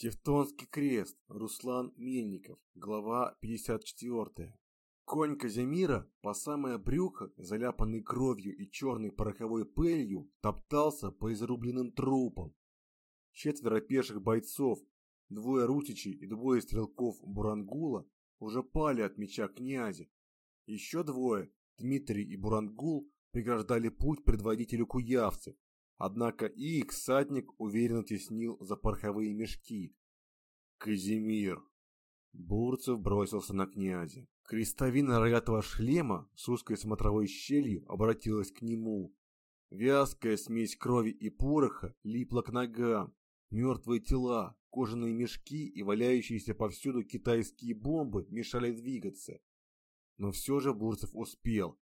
Тевтонский крест. Руслан Мельников. Глава 54. Конь Казимира, по самое брюхо, заляпанный кровью и черной пороховой пылью, топтался по изрубленным трупам. Четверо пеших бойцов, двое рутичей и двое стрелков Бурангула, уже пали от меча князя. Еще двое, Дмитрий и Бурангул, преграждали путь предводителю куявцев, Однако и их всадник уверенно теснил за пороховые мешки. «Казимир!» Бурцев бросился на князя. Крестовина рогатого шлема с узкой смотровой щелью обратилась к нему. Вязкая смесь крови и пороха липла к ногам. Мертвые тела, кожаные мешки и валяющиеся повсюду китайские бомбы мешали двигаться. Но все же Бурцев успел.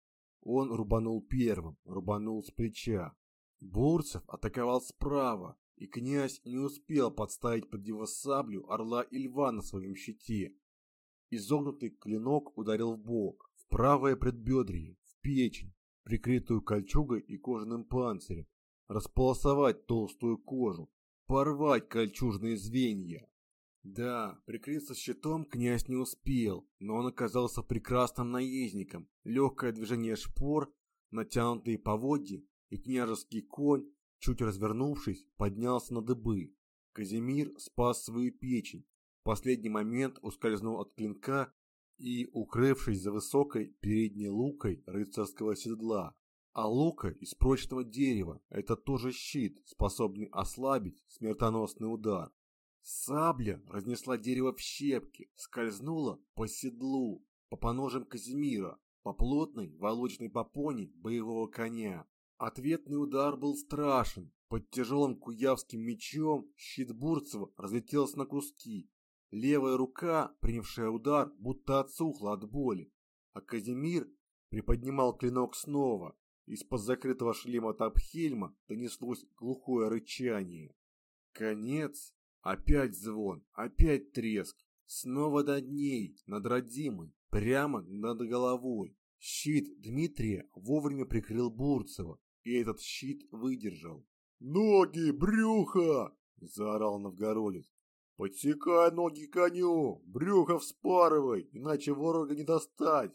Он рубанул первым, рубанул с плеча. Бурцев атаковал справа, и князь не успел подставить под его саблю орла и льва на своем щите. Изогнутый клинок ударил в бок, в правое предбедрие, в печень, прикрытую кольчугой и кожаным панцирем, располосовать толстую кожу, порвать кольчужные звенья. Да, прикрыться щитом князь не успел, но он оказался прекрасным наездником. Легкое движение шпор, натянутые поводья, и княжеский конь, чуть развернувшись, поднялся на дыбы. Казимир спас свою печень, в последний момент ускользнул от клинка и, укрывшись за высокой передней лукой рыцарского седла, а лука из прочного дерева – это тоже щит, способный ослабить смертоносный удар. Сабля разнесла дерево в щепки, скользнула по седлу, по поножам Казимира, по плотной волочной попоне боевого коня. Ответный удар был страшен. Под тяжелым куявским мечом щит Бурцева разлетелся на куски. Левая рука, принявшая удар, будто отсухла от боли. А Казимир приподнимал клинок снова. Из-под закрытого шлема Тапхельма донеслось глухое рычание. Конец. Опять звон, опять треск. Снова над ней, над родимой, прямо над головой. Щит Дмитрия вовремя прикрыл Бурцева, и этот щит выдержал. «Ноги, брюхо!» – заорал новгородец. «Подсекай ноги коню! Брюхо вспарывай, иначе ворога не достать!»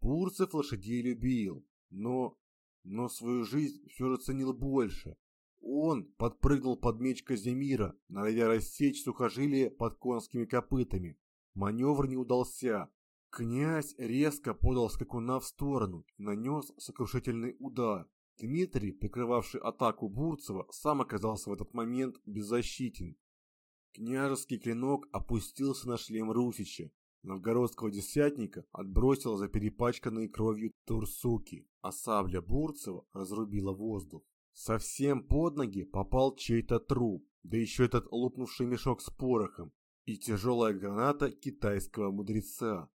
Бурцев лошадей любил, но... но свою жизнь все же ценил больше. Он подпрыгнул под меч Казимира, норовя рассечь сухожилие под конскими копытами. Маневр не удался. Князь резко подал скакуна в сторону и нанес сокрушительный удар. Дмитрий, прикрывавший атаку Бурцева, сам оказался в этот момент беззащитен. Княжеский клинок опустился на шлем Русича. Новгородского десятника отбросило за перепачканные кровью турсуки, а сабля Бурцева разрубила воздух. Совсем под ноги попал чей-то труп, да еще этот лопнувший мешок с порохом и тяжелая граната китайского мудреца.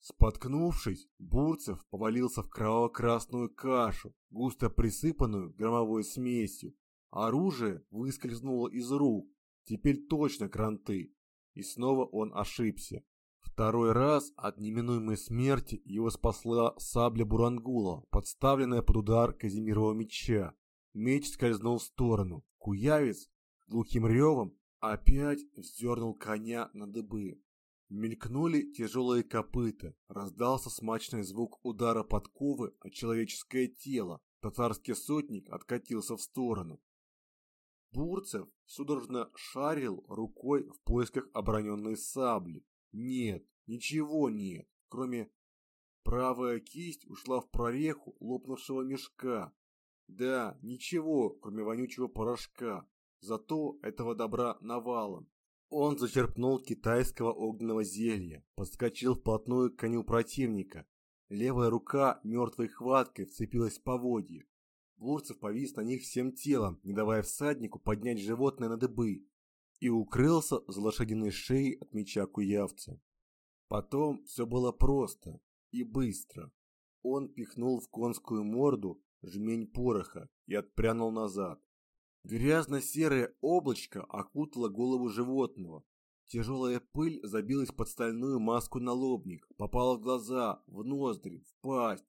Споткнувшись, Бурцев повалился в кроваво-красную кашу, густо присыпанную громовой смесью. Оружие выскользнуло из рук, теперь точно кранты. И снова он ошибся. Второй раз от неминуемой смерти его спасла сабля Бурангула, подставленная под удар Казимирова меча. Меч скользнул в сторону. Куявец глухим ревом опять вздернул коня на дыбы. Мелькнули тяжелые копыта, раздался смачный звук удара подковы о человеческое тело. Татарский сотник откатился в сторону. Бурцев судорожно шарил рукой в поисках оброненной сабли. Нет, ничего нет, кроме правая кисть ушла в прореху лопнувшего мешка. Да, ничего, кроме вонючего порошка. Зато этого добра навалом. Он зачерпнул китайского огненного зелья, подскочил вплотную к коню противника. Левая рука мертвой хваткой вцепилась в поводье. Бурцев повис на них всем телом, не давая всаднику поднять животное на дыбы, и укрылся за лошадиной шеей от меча куявца. Потом все было просто и быстро. Он пихнул в конскую морду жмень пороха и отпрянул назад. Грязно-серое облачко окутало голову животного. Тяжелая пыль забилась под стальную маску налобник, попала в глаза, в ноздри, в пасть.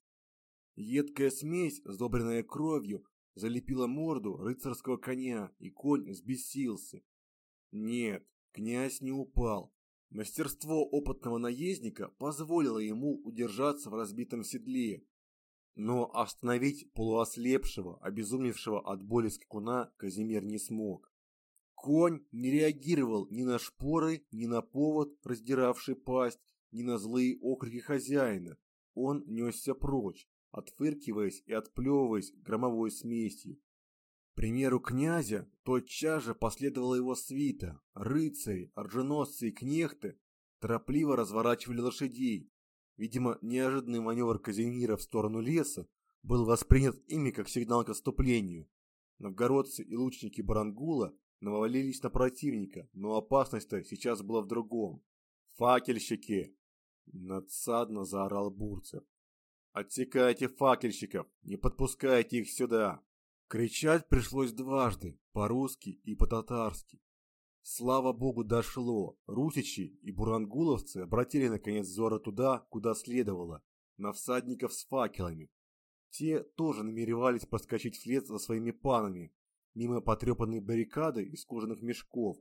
Едкая смесь, сдобренная кровью, залепила морду рыцарского коня, и конь взбесился. Нет, Князь не упал. Мастерство опытного наездника позволило ему удержаться в разбитом седле. Но остановить полуослепшего, обезумевшего от боли скакуна Казимир не смог. Конь не реагировал ни на шпоры, ни на повод, раздиравший пасть, ни на злые окрики хозяина. Он несся прочь, отфыркиваясь и отплевываясь громовой смесью. К примеру князя тотчас же последовала его свита, рыцари, оруженосцы и кнехты торопливо разворачивали лошадей. Видимо, неожиданный маневр Казимира в сторону леса был воспринят ими как сигнал к отступлению. Новгородцы и лучники Барангула навалились на противника, но опасность-то сейчас была в другом. «Факельщики!» – надсадно заорал Бурцев. «Отсекайте факельщиков! Не подпускайте их сюда!» Кричать пришлось дважды, по-русски и по-татарски. Слава богу, дошло. Русичи и бурангуловцы обратили наконец взоры туда, куда следовало, на всадников с факелами. Те тоже намеревались проскочить вслед за своими панами, мимо потрепанной баррикады из кожаных мешков.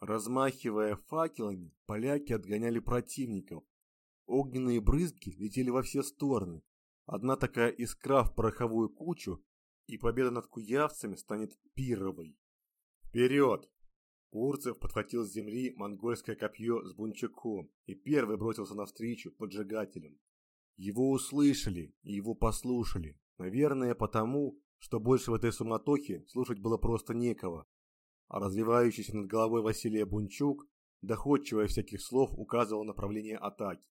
Размахивая факелами, поляки отгоняли противников. Огненные брызги летели во все стороны. Одна такая искра в пороховую кучу и победа над куявцами станет пировой. Вперед! Урцев подхватил с земли монгольское копье с бунчаком и первый бросился навстречу поджигателям. Его услышали и его послушали, наверное, потому, что больше в этой суматохе слушать было просто некого. А развивающийся над головой Василия Бунчук, доходчиво всяких слов, указывал направление атаки.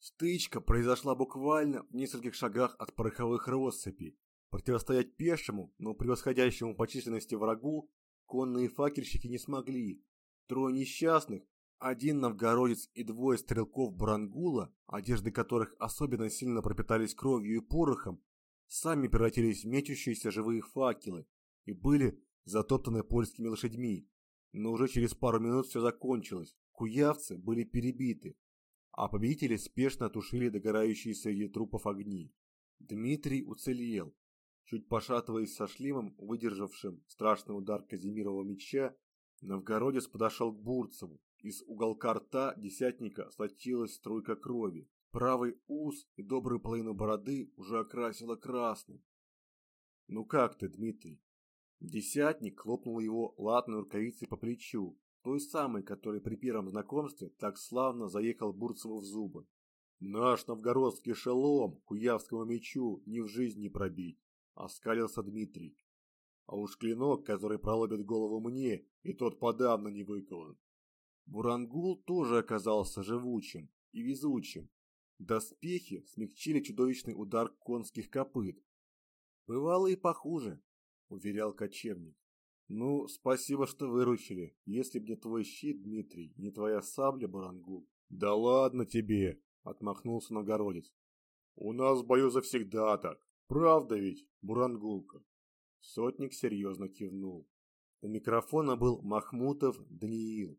Стычка произошла буквально в нескольких шагах от пороховых россыпей, Противостоять пешему, но превосходящему по численности врагу, конные факельщики не смогли. Трое несчастных, один новгородец и двое стрелков Брангула, одежды которых особенно сильно пропитались кровью и порохом, сами превратились в мечущиеся живые факелы и были затоптаны польскими лошадьми. Но уже через пару минут все закончилось. Куявцы были перебиты, а победители спешно тушили догорающие среди трупов огни. Дмитрий уцелел, Чуть пошатываясь со шлемом, выдержавшим страшный удар Казимирова меча, новгородец подошел к Бурцеву. Из уголка рта десятника сочилась струйка крови. Правый ус и добрую половину бороды уже окрасила красным. «Ну как ты, Дмитрий?» Десятник хлопнул его латной рукавицей по плечу, той самой, которой при первом знакомстве так славно заехал Бурцеву в зубы. «Наш новгородский шелом куявскому мечу ни в жизни не пробить. Оскалился Дмитрий. А уж клинок, который пролобит голову мне, и тот подавно не выкован. Бурангул тоже оказался живучим и везучим. Доспехи смягчили чудовищный удар конских копыт. «Бывало и похуже», — уверял кочевник. «Ну, спасибо, что выручили. Если б не твой щит, Дмитрий, не твоя сабля, Бурангул». «Да ладно тебе», — отмахнулся Новгородец. «У нас в бою завсегда так. Правда ведь, Бурангулка? Сотник серьезно кивнул. У микрофона был Махмутов Даниил.